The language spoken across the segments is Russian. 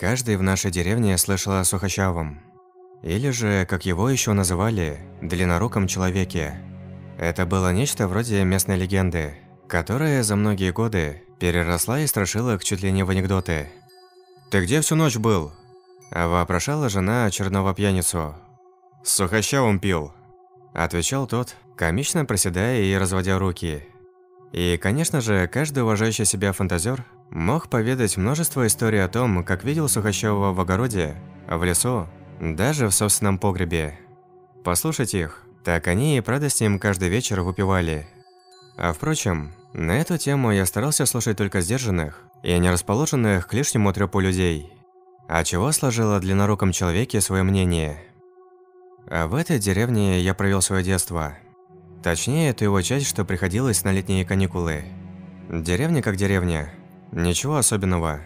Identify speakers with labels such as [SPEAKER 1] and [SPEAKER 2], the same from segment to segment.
[SPEAKER 1] Каждый в нашей деревне слышал о Сухощавом. Или же, как его еще называли, длинноруком человеке. Это было нечто вроде местной легенды, которая за многие годы переросла и страшилок чуть ли не в анекдоты. «Ты где всю ночь был?» А вопрошала жена очередного пьяницу. «С сухощавым пил», – отвечал тот, комично проседая и разводя руки. И, конечно же, каждый уважающий себя фантазер мог поведать множество историй о том, как видел Сухощавого в огороде, в лесу, даже в собственном погребе. Послушать их, так они и правда с ним каждый вечер выпивали. А впрочем, на эту тему я старался слушать только сдержанных и не расположенных к лишнему трёпу людей. А чего сложило длинноруком человеке свое мнение? А в этой деревне я провел свое детство – Точнее, это его часть, что приходилось на летние каникулы. Деревня как деревня. Ничего особенного.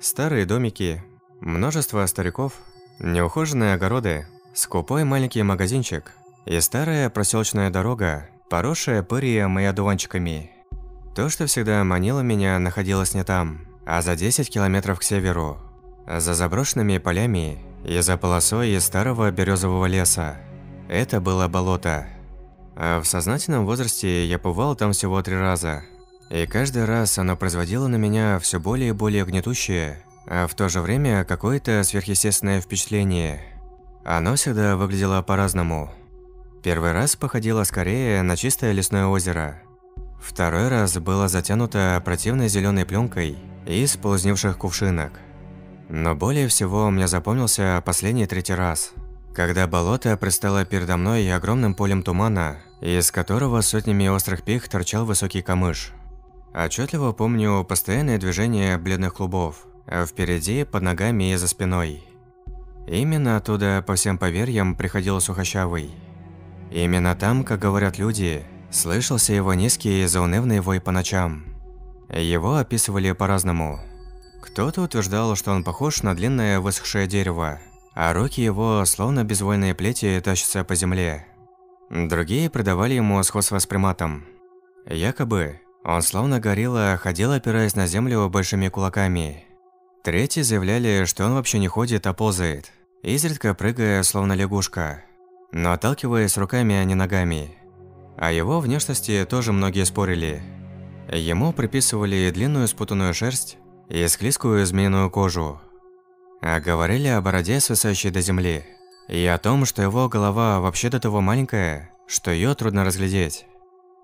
[SPEAKER 1] Старые домики, множество стариков, неухоженные огороды, скупой маленький магазинчик и старая проселочная дорога, поросшая пырием и одуванчиками. То, что всегда манило меня, находилось не там, а за 10 километров к северу, за заброшенными полями и за полосой старого березового леса. Это было болото. А в сознательном возрасте я побывал там всего три раза. И каждый раз оно производило на меня все более и более гнетущее, а в то же время какое-то сверхъестественное впечатление. Оно всегда выглядело по-разному. Первый раз походило скорее на чистое лесное озеро. Второй раз было затянуто противной зеленой пленкой из ползнивших кувшинок. Но более всего мне запомнился последний третий раз, когда болото предстало передо мной огромным полем тумана, из которого сотнями острых пик торчал высокий камыш. Отчетливо помню постоянное движение бледных клубов, а впереди, под ногами и за спиной. Именно оттуда, по всем поверьям, приходил Сухощавый. Именно там, как говорят люди, слышался его низкий и заунывный вой по ночам. Его описывали по-разному. Кто-то утверждал, что он похож на длинное высохшее дерево, а руки его, словно безвольные плети, тащатся по земле. Другие придавали ему сходство с приматом. Якобы, он словно горилла ходил, опираясь на землю большими кулаками. Третьи заявляли, что он вообще не ходит, а ползает, изредка прыгая, словно лягушка, но отталкиваясь руками, а не ногами. О его внешности тоже многие спорили. Ему приписывали длинную спутанную шерсть и склизкую змеиную кожу. А говорили о бороде, свисающей до земли – и о том, что его голова вообще до того маленькая, что ее трудно разглядеть.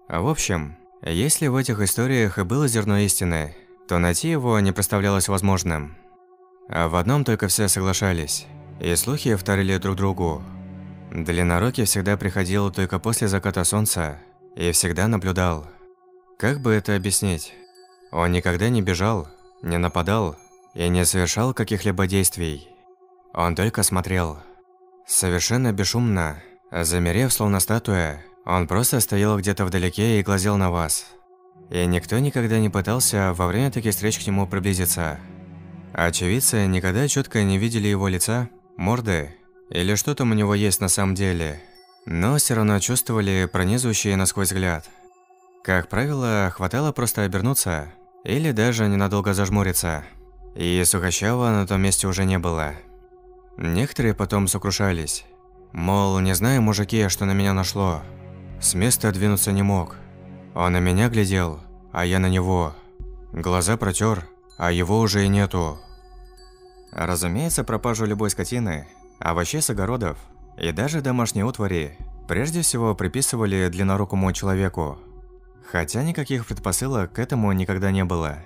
[SPEAKER 1] В общем, если в этих историях и было зерно истины, то найти его не представлялось возможным. А в одном только все соглашались, и слухи вторили друг другу. Длиннорукий всегда приходил только после заката солнца и всегда наблюдал. Как бы это объяснить? Он никогда не бежал, не нападал и не совершал каких-либо действий. Он только смотрел. Совершенно бесшумно, замерев словно статуя, он просто стоял где-то вдалеке и глазел на вас. И никто никогда не пытался во время таких встреч к нему приблизиться. Очевидцы никогда четко не видели его лица, морды или что там у него есть на самом деле, но все равно чувствовали пронизывающий насквозь взгляд. Как правило, хватало просто обернуться или даже ненадолго зажмуриться, и Сухощава на том месте уже не было. Некоторые потом сокрушались. Мол, не знаю, мужики, что на меня нашло. С места двинуться не мог. Он на меня глядел, а я на него. Глаза протер, а его уже и нету. Разумеется, пропажу любой скотины, овощей с огородов и даже домашней утвари прежде всего приписывали длиннорукому человеку. Хотя никаких предпосылок к этому никогда не было.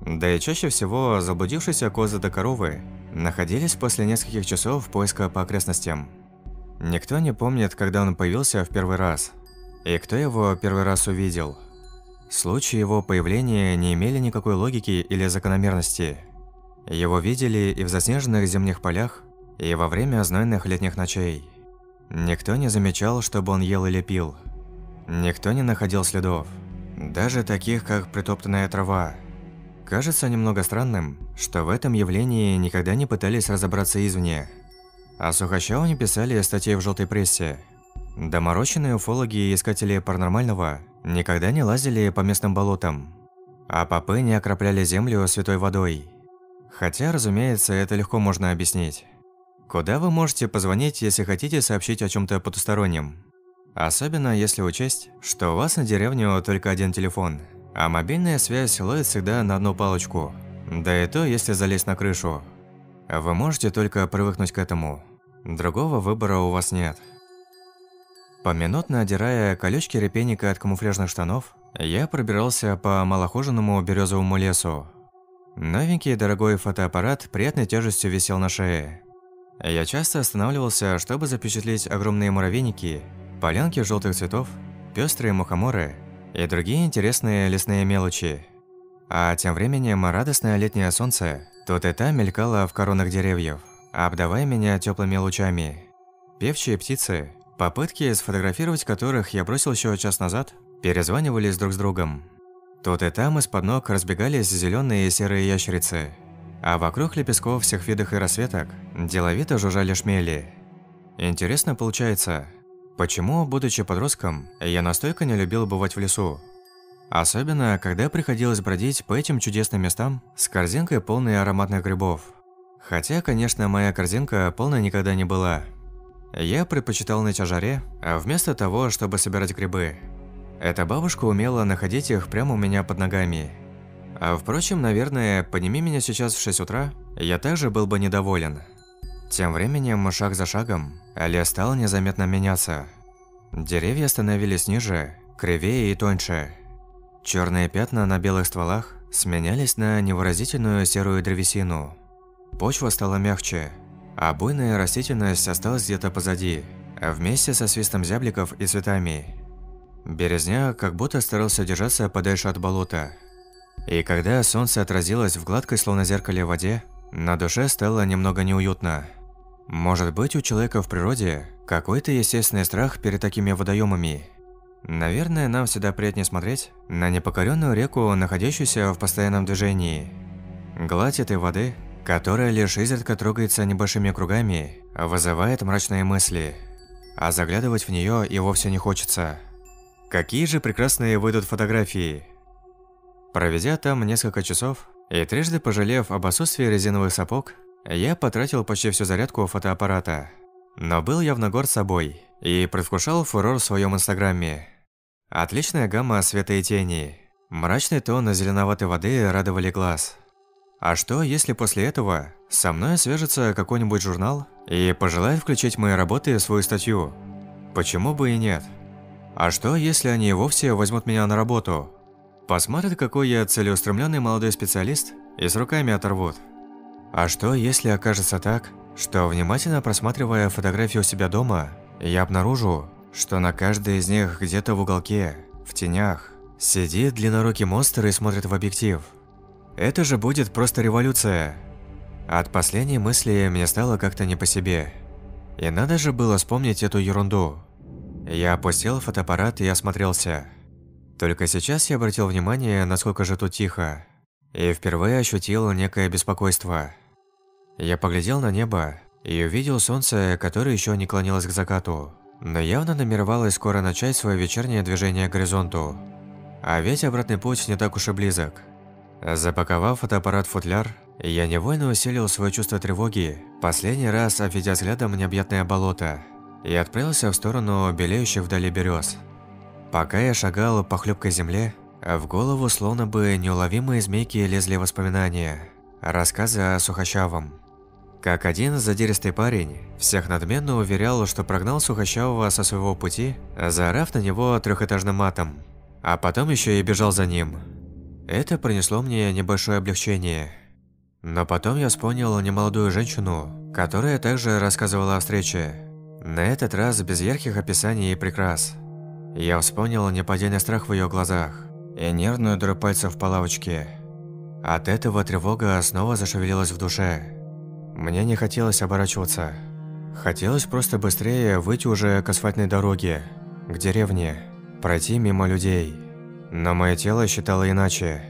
[SPEAKER 1] Да и чаще всего заблудившиеся козы до коровы находились после нескольких часов поиска по окрестностям. Никто не помнит, когда он появился в первый раз, и кто его первый раз увидел. Случаи его появления не имели никакой логики или закономерности. Его видели и в заснеженных зимних полях, и во время знойных летних ночей. Никто не замечал, чтобы он ел или пил. Никто не находил следов, даже таких, как притоптанная трава, Кажется немного странным, что в этом явлении никогда не пытались разобраться извне. О Сухощаву писали статьи в желтой прессе. Доморощенные уфологи и искатели паранормального никогда не лазили по местным болотам, а попы не окропляли землю святой водой. Хотя, разумеется, это легко можно объяснить. Куда вы можете позвонить, если хотите сообщить о чем то потустороннем? Особенно если учесть, что у вас на деревню только один телефон, а мобильная связь ловит всегда на одну палочку. Да и то, если залезть на крышу. Вы можете только привыкнуть к этому. Другого выбора у вас нет. Поминутно одирая колючки репейника от камуфляжных штанов, я пробирался по малохоженному березовому лесу. Новенький дорогой фотоаппарат приятной тяжестью висел на шее. Я часто останавливался, чтобы запечатлеть огромные муравейники, полянки желтых цветов, пестрые мухоморы и другие интересные лесные мелочи. А тем временем радостное летнее солнце тут и там мелькало в коронах деревьев, обдавая меня теплыми лучами. Певчие птицы, попытки сфотографировать которых я бросил еще час назад, перезванивались друг с другом. Тут и там из-под ног разбегались зеленые и серые ящерицы, а вокруг лепестков всех видов и расцветок деловито жужжали шмели. Интересно получается, почему, будучи подростком, я настолько не любил бывать в лесу? Особенно, когда приходилось бродить по этим чудесным местам с корзинкой полной ароматных грибов. Хотя, конечно, моя корзинка полной никогда не была. Я предпочитал ныть о а вместо того, чтобы собирать грибы – эта бабушка умела находить их прямо у меня под ногами. А впрочем, наверное, подними меня сейчас в 6 утра, я также был бы недоволен. Тем временем, шаг за шагом, лес стал незаметно меняться. Деревья становились ниже, кривее и тоньше. Черные пятна на белых стволах сменялись на невыразительную серую древесину. Почва стала мягче, а буйная растительность осталась где-то позади, вместе со свистом зябликов и цветами. Березня как будто старался держаться подальше от болота. И когда солнце отразилось в гладкой, словно зеркале воде, на душе стало немного неуютно. Может быть, у человека в природе какой-то естественный страх перед такими водоемами. Наверное, нам всегда приятнее смотреть на непокоренную реку, находящуюся в постоянном движении. Гладь этой воды, которая лишь изредка трогается небольшими кругами, вызывает мрачные мысли. А заглядывать в нее и вовсе не хочется – Какие же прекрасные выйдут фотографии. Проведя там несколько часов и трижды пожалев об отсутствии резиновых сапог, я потратил почти всю зарядку фотоаппарата. Но был явно горд собой и предвкушал фурор в своем инстаграме. Отличная гамма света и тени. Мрачный тон зеленоватой воды радовали глаз. А что, если после этого со мной свяжется какой-нибудь журнал и пожелает включить мои работы в свою статью? Почему бы и нет? А что, если они вовсе возьмут меня на работу? Посмотрят, какой я целеустремленный молодой специалист, и с руками оторвут. А что, если окажется так, что внимательно просматривая фотографии у себя дома, я обнаружу, что на каждой из них где-то в уголке, в тенях, сидит длиннорукий монстр и смотрит в объектив. Это же будет просто революция. От последней мысли мне стало как-то не по себе. И надо же было вспомнить эту ерунду. Я опустил фотоаппарат и осмотрелся. Только сейчас я обратил внимание, насколько же тут тихо. И впервые ощутил некое беспокойство. Я поглядел на небо и увидел солнце, которое еще не клонилось к закату, но явно намеревалось скоро начать свое вечернее движение к горизонту. А ведь обратный путь не так уж и близок. Запаковав фотоаппарат в футляр, я невольно усилил свое чувство тревоги, последний раз обведя взглядом необъятное болото – и отправился в сторону белеющих вдали берез. Пока я шагал по хлюпкой земле, в голову словно бы неуловимые змейки лезли воспоминания, рассказы о Сухощавом. Как один задиристый парень всех надменно уверял, что прогнал Сухощавого со своего пути, заорав на него трехэтажным матом, а потом еще и бежал за ним. Это принесло мне небольшое облегчение. Но потом я вспомнил немолодую женщину, которая также рассказывала о встрече, на этот раз без ярких описаний и прикрас. Я вспомнил неподдельный страх в ее глазах и нервную дрожь пальцев по лавочке. От этого тревога снова зашевелилась в душе. Мне не хотелось оборачиваться. Хотелось просто быстрее выйти уже к асфальтной дороге, к деревне, пройти мимо людей. Но мое тело считало иначе.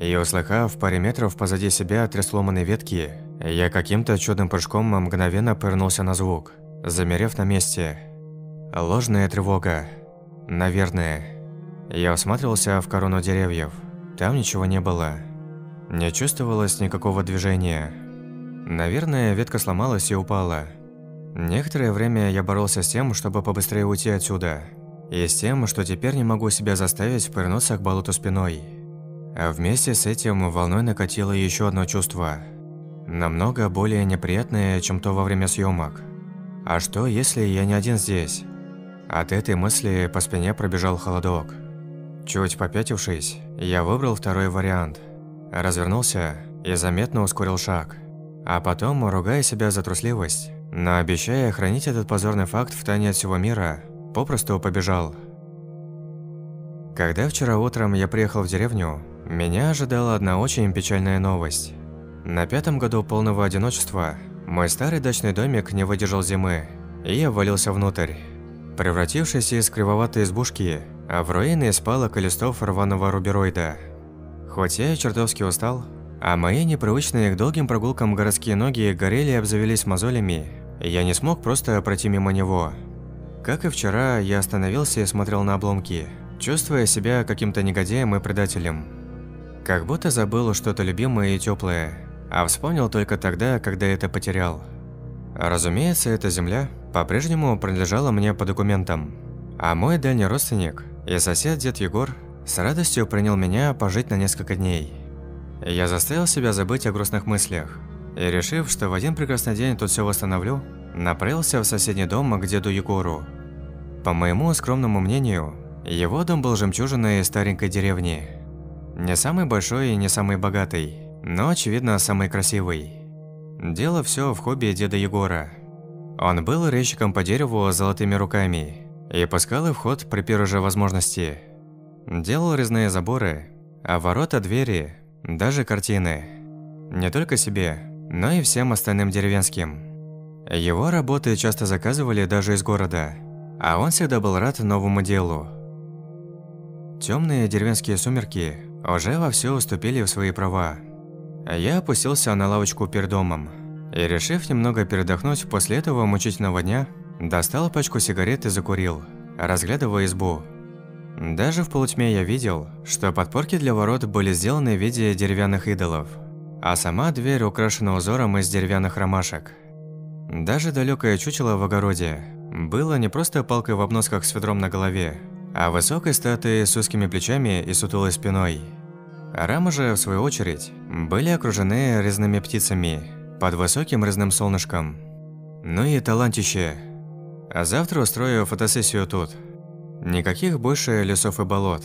[SPEAKER 1] И услыхав в паре метров позади себя три сломанные ветки, я каким-то чудным прыжком мгновенно повернулся на звук – замерев на месте. Ложная тревога. Наверное. Я осматривался в корону деревьев. Там ничего не было. Не чувствовалось никакого движения. Наверное, ветка сломалась и упала. Некоторое время я боролся с тем, чтобы побыстрее уйти отсюда. И с тем, что теперь не могу себя заставить повернуться к болоту спиной. А вместе с этим волной накатило еще одно чувство. Намного более неприятное, чем то во время съемок. А что, если я не один здесь? От этой мысли по спине пробежал холодок. Чуть попятившись, я выбрал второй вариант. Развернулся и заметно ускорил шаг. А потом, ругая себя за трусливость, но обещая хранить этот позорный факт в тайне от всего мира, попросту побежал. Когда вчера утром я приехал в деревню, меня ожидала одна очень печальная новость. На пятом году полного одиночества мой старый дачный домик не выдержал зимы, и я ввалился внутрь. Превратившись из кривоватой избушки в руины из палок рваного рубероида. Хоть я и чертовски устал, а мои непривычные к долгим прогулкам городские ноги горели и обзавелись мозолями, я не смог просто пройти мимо него. Как и вчера, я остановился и смотрел на обломки, чувствуя себя каким-то негодяем и предателем. Как будто забыл что-то любимое и теплое, а вспомнил только тогда, когда это потерял. Разумеется, эта земля по-прежнему принадлежала мне по документам, а мой дальний родственник и сосед дед Егор с радостью принял меня пожить на несколько дней. Я заставил себя забыть о грустных мыслях и, решив, что в один прекрасный день тут все восстановлю, направился в соседний дом к деду Егору. По моему скромному мнению, его дом был жемчужиной старенькой деревни. Не самый большой и не самый богатый, но, очевидно, самый красивый. Дело все в хобби деда Егора. Он был резчиком по дереву с золотыми руками и пускал их в ход при первой же возможности. Делал резные заборы, а ворота, двери, даже картины. Не только себе, но и всем остальным деревенским. Его работы часто заказывали даже из города, а он всегда был рад новому делу. Темные деревенские сумерки уже вовсю уступили в свои права. Я опустился на лавочку перед домом и, решив немного передохнуть после этого мучительного дня, достал пачку сигарет и закурил, разглядывая избу. Даже в полутьме я видел, что подпорки для ворот были сделаны в виде деревянных идолов, а сама дверь украшена узором из деревянных ромашек. Даже далекое чучело в огороде было не просто палкой в обносках с ведром на голове, а высокой статуей с узкими плечами и сутулой спиной. Рамы же, в свою очередь, были окружены резными птицами под высоким резным солнышком. Ну и талантище. А завтра устрою фотосессию тут – Никаких больше лесов и болот.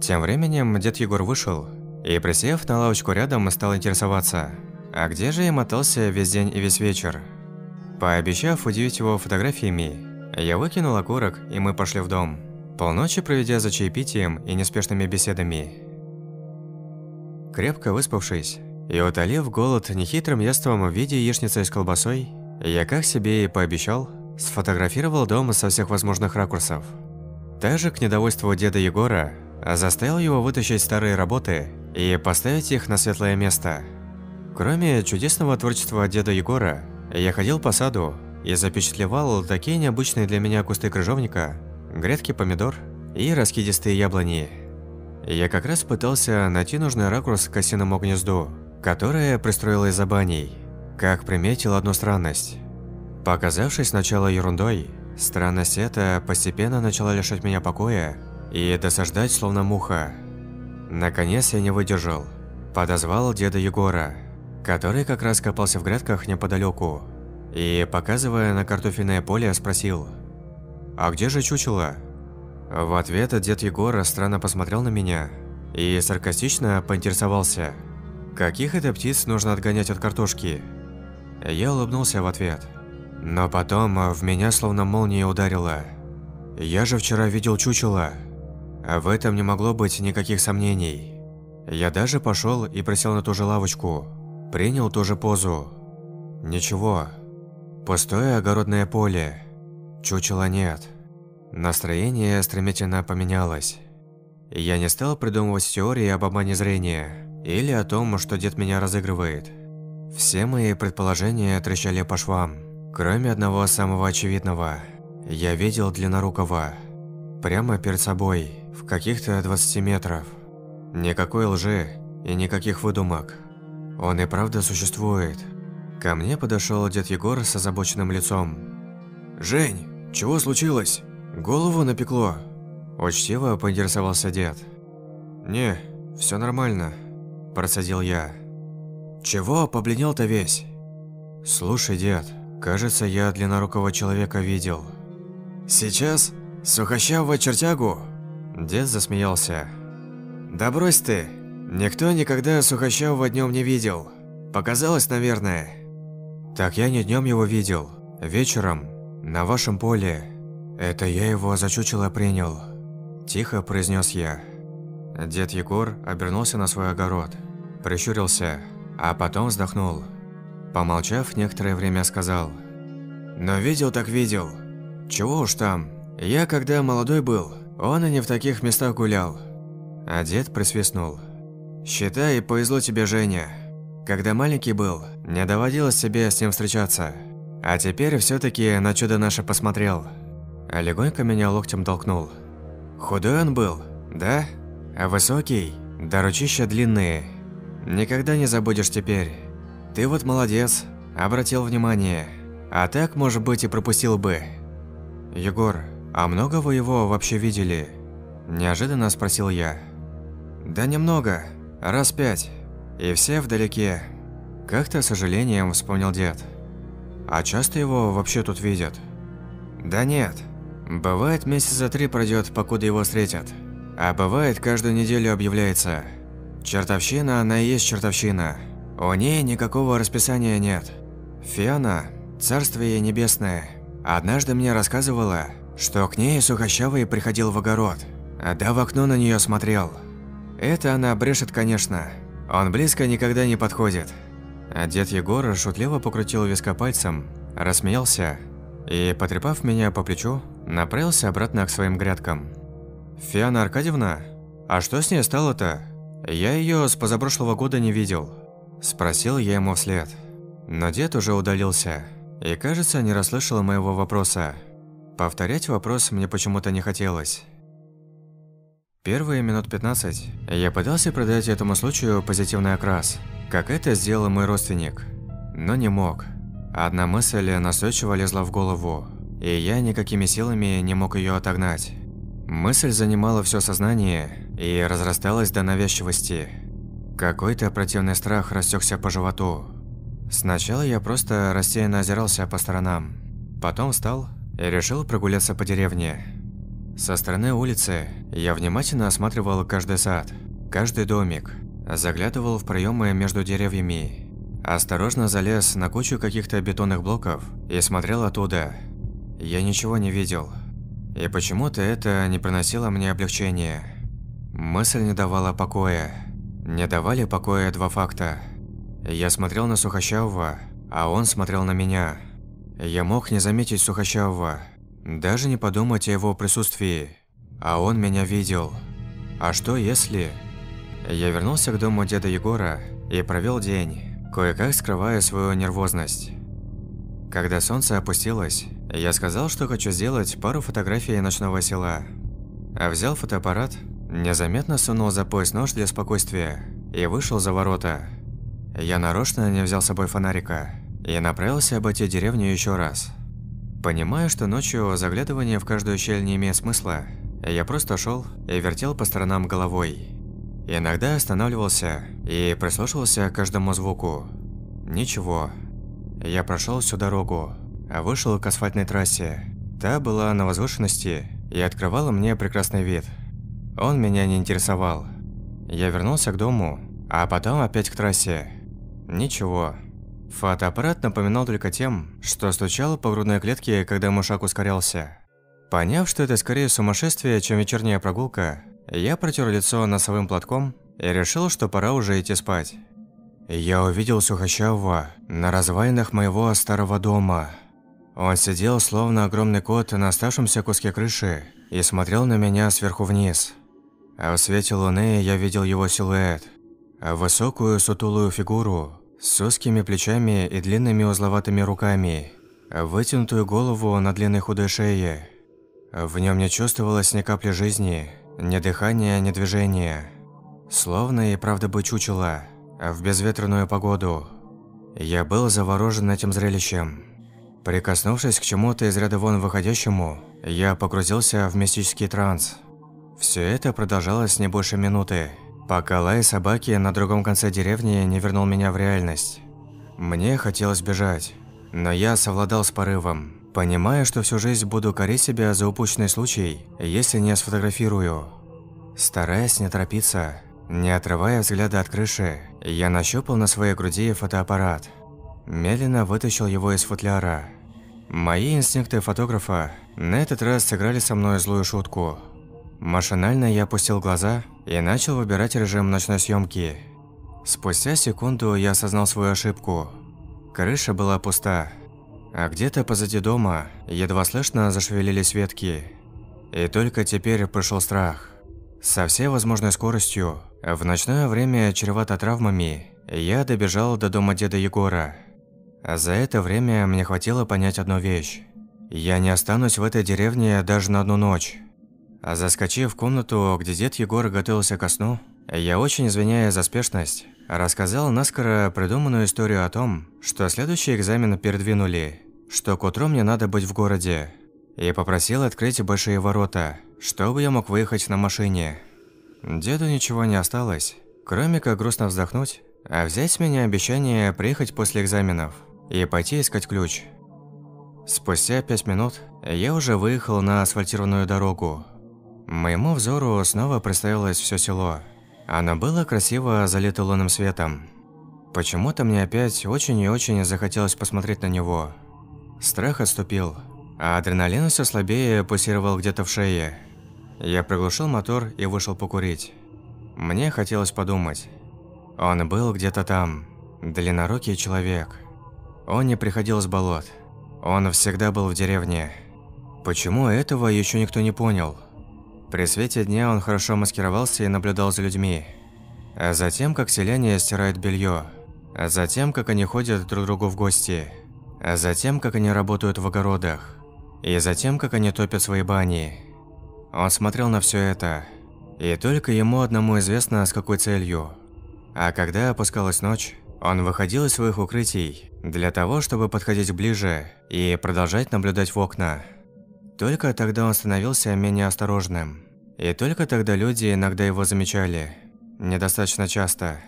[SPEAKER 1] Тем временем дед Егор вышел и, присев на лавочку рядом, стал интересоваться, а где же я мотался весь день и весь вечер. Пообещав удивить его фотографиями, я выкинул окурок, и мы пошли в дом, полночи проведя за чаепитием и неспешными беседами. Крепко выспавшись и утолив голод нехитрым яством в виде яичницы с колбасой, я, как себе и пообещал, Сфотографировал дом со всех возможных ракурсов. Также к недовольству деда Егора заставил его вытащить старые работы и поставить их на светлое место. Кроме чудесного творчества деда Егора, я ходил по саду и запечатлевал такие необычные для меня кусты крыжовника, грядки помидор и раскидистые яблони. Я как раз пытался найти нужный ракурс к осиному гнезду, которое пристроилось за баней, как приметил одну странность. Показавшись сначала ерундой, странность эта постепенно начала лишать меня покоя и досаждать словно муха. Наконец я не выдержал. Подозвал деда Егора, который как раз копался в грядках неподалеку, и, показывая на картофельное поле, спросил «А где же чучело?» В ответ дед Егора странно посмотрел на меня и саркастично поинтересовался «Каких это птиц нужно отгонять от картошки?» Я улыбнулся в ответ – но потом в меня словно молния ударила. Я же вчера видел чучело. А в этом не могло быть никаких сомнений. Я даже пошел и присел на ту же лавочку. Принял ту же позу. Ничего. Пустое огородное поле. Чучела нет. Настроение стремительно поменялось. Я не стал придумывать теории об обмане зрения или о том, что дед меня разыгрывает. Все мои предположения трещали по швам. Кроме одного самого очевидного, я видел длиннорукого. Прямо перед собой, в каких-то 20 метров. Никакой лжи и никаких выдумок. Он и правда существует. Ко мне подошел дед Егор с озабоченным лицом. «Жень, чего случилось? Голову напекло?» Учтиво поинтересовался дед. «Не, все нормально», – процедил я. «Чего побледнел-то весь?» «Слушай, дед, кажется, я длиннорукого человека видел». «Сейчас? Сухощавого чертягу?» Дед засмеялся. «Да брось ты! Никто никогда сухощавого днем не видел. Показалось, наверное». «Так я не днем его видел. Вечером. На вашем поле. Это я его за чучело принял». Тихо произнес я. Дед Егор обернулся на свой огород. Прищурился, а потом вздохнул. Помолчав, некоторое время сказал. «Но видел так видел. Чего уж там. Я, когда молодой был, он и не в таких местах гулял». А дед присвистнул. «Считай, повезло тебе, Женя. Когда маленький был, не доводилось тебе с ним встречаться. А теперь все таки на чудо наше посмотрел». А легонько меня локтем толкнул. «Худой он был, да? А высокий, да ручища длинные. Никогда не забудешь теперь. Ты вот молодец, обратил внимание. А так, может быть, и пропустил бы». «Егор, а много вы его вообще видели?» Неожиданно спросил я. «Да немного, раз пять. И все вдалеке». Как-то с сожалением вспомнил дед. «А часто его вообще тут видят?» «Да нет. Бывает, месяца три пройдет, покуда его встретят. А бывает, каждую неделю объявляется. Чертовщина, она и есть чертовщина. У ней никакого расписания нет. Фиона, царствие небесное, однажды мне рассказывала, что к ней сухощавый приходил в огород, а да в окно на нее смотрел. Это она брешет, конечно. Он близко никогда не подходит. А дед Егор шутливо покрутил виска пальцем, рассмеялся и, потрепав меня по плечу, направился обратно к своим грядкам. «Фиана Аркадьевна? А что с ней стало-то? Я ее с позапрошлого года не видел». Спросил я ему вслед. Но дед уже удалился и, кажется, не расслышал моего вопроса. Повторять вопрос мне почему-то не хотелось. Первые минут 15 я пытался придать этому случаю позитивный окрас, как это сделал мой родственник, но не мог. Одна мысль настойчиво лезла в голову, и я никакими силами не мог ее отогнать. Мысль занимала все сознание и разрасталась до навязчивости. Какой-то противный страх растекся по животу. Сначала я просто рассеянно озирался по сторонам. Потом встал и решил прогуляться по деревне. Со стороны улицы я внимательно осматривал каждый сад, каждый домик, заглядывал в проемы между деревьями Осторожно залез на кучу каких-то бетонных блоков и смотрел оттуда. Я ничего не видел. И почему-то это не приносило мне облегчения. Мысль не давала покоя. Не давали покоя два факта. Я смотрел на Сухощавого, а он смотрел на меня. Я мог не заметить Сухощавого, даже не подумать о его присутствии. А он меня видел. А что если... Я вернулся к дому деда Егора и провел день кое-как скрывая свою нервозность. Когда солнце опустилось, я сказал, что хочу сделать пару фотографий ночного села. А взял фотоаппарат, незаметно сунул за пояс нож для спокойствия и вышел за ворота. Я нарочно не взял с собой фонарика и направился обойти деревню еще раз. Понимая, что ночью заглядывание в каждую щель не имеет смысла, я просто шел и вертел по сторонам головой. Иногда останавливался и прислушивался к каждому звуку. Ничего. Я прошел всю дорогу, а вышел к асфальтной трассе. Та была на возвышенности и открывала мне прекрасный вид. Он меня не интересовал. Я вернулся к дому, а потом опять к трассе. Ничего. Фотоаппарат напоминал только тем, что стучал по грудной клетке, когда мой шаг ускорялся. Поняв, что это скорее сумасшествие, чем вечерняя прогулка, я протер лицо носовым платком и решил, что пора уже идти спать. Я увидел Сухощавого на развалинах моего старого дома. Он сидел, словно огромный кот, на оставшемся куске крыши и смотрел на меня сверху вниз. А в свете луны я видел его силуэт. Высокую сутулую фигуру с узкими плечами и длинными узловатыми руками. Вытянутую голову на длинной худой шее. В нем не чувствовалось ни капли жизни – ни дыхания, ни движения. Словно и правда бы чучело, в безветренную погоду. Я был заворожен этим зрелищем. Прикоснувшись к чему-то из ряда вон выходящему, я погрузился в мистический транс. Все это продолжалось не больше минуты, пока лай собаки на другом конце деревни не вернул меня в реальность. Мне хотелось бежать, но я совладал с порывом, понимая, что всю жизнь буду корить себя за упущенный случай, если не сфотографирую. Стараясь не торопиться, не отрывая взгляда от крыши, я нащупал на своей груди фотоаппарат. Медленно вытащил его из футляра. Мои инстинкты фотографа на этот раз сыграли со мной злую шутку. Машинально я опустил глаза и начал выбирать режим ночной съемки. Спустя секунду я осознал свою ошибку. Крыша была пуста, а где-то позади дома едва слышно зашевелились ветки. И только теперь пришел страх. Со всей возможной скоростью, в ночное время чревато травмами, я добежал до дома деда Егора. За это время мне хватило понять одну вещь. Я не останусь в этой деревне даже на одну ночь. А заскочив в комнату, где дед Егор готовился ко сну, я, очень извиняясь за спешность, рассказал наскоро придуманную историю о том, что следующий экзамен передвинули, что к утру мне надо быть в городе, и попросил открыть большие ворота, чтобы я мог выехать на машине. Деду ничего не осталось, кроме как грустно вздохнуть, а взять с меня обещание приехать после экзаменов и пойти искать ключ. Спустя пять минут я уже выехал на асфальтированную дорогу. Моему взору снова представилось все село. Оно было красиво залито лунным светом. Почему-то мне опять очень и очень захотелось посмотреть на него. Страх отступил, а адреналин все слабее пульсировал где-то в шее. Я приглушил мотор и вышел покурить. Мне хотелось подумать. Он был где-то там, длиннорукий человек. Он не приходил с болот. Он всегда был в деревне. Почему этого еще никто не понял? При свете дня он хорошо маскировался и наблюдал за людьми. А затем, как селяне стирают белье. А затем, как они ходят друг другу в гости. А затем, как они работают в огородах. И затем, как они топят свои бани. Он смотрел на все это, и только ему одному известно, с какой целью. А когда опускалась ночь, он выходил из своих укрытий для того, чтобы подходить ближе и продолжать наблюдать в окна. Только тогда он становился менее осторожным. И только тогда люди иногда его замечали. Недостаточно часто.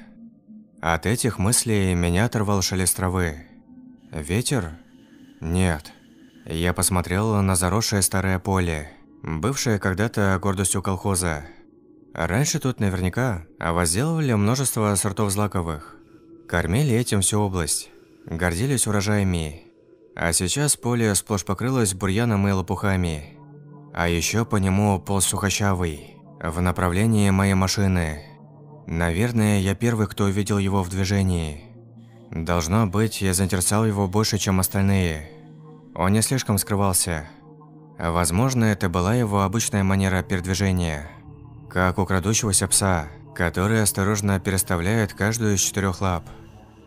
[SPEAKER 1] От этих мыслей меня оторвал шелест травы. Ветер? Нет. Я посмотрел на заросшее старое поле бывшая когда-то гордостью колхоза. Раньше тут наверняка возделывали множество сортов злаковых. Кормили этим всю область, гордились урожаями. А сейчас поле сплошь покрылось бурьяном и лопухами. А еще по нему полз сухощавый, в направлении моей машины. Наверное, я первый, кто увидел его в движении. Должно быть, я заинтересовал его больше, чем остальные. Он не слишком скрывался – Возможно, это была его обычная манера передвижения. Как у крадущегося пса, который осторожно переставляет каждую из четырех лап.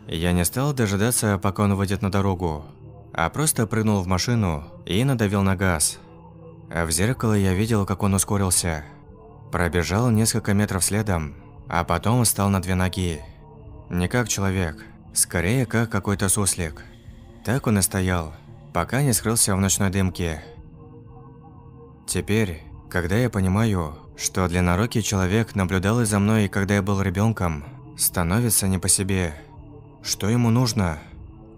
[SPEAKER 1] Я не стал дожидаться, пока он выйдет на дорогу, а просто прыгнул в машину и надавил на газ. В зеркало я видел, как он ускорился. Пробежал несколько метров следом, а потом встал на две ноги. Не как человек, скорее как какой-то суслик. Так он и стоял, пока не скрылся в ночной дымке. Теперь, когда я понимаю, что длиннорукий человек наблюдал за мной, когда я был ребенком, становится не по себе. Что ему нужно?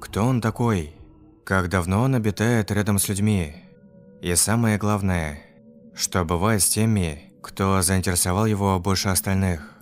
[SPEAKER 1] Кто он такой? Как давно он обитает рядом с людьми? И самое главное, что бывает с теми, кто заинтересовал его больше остальных?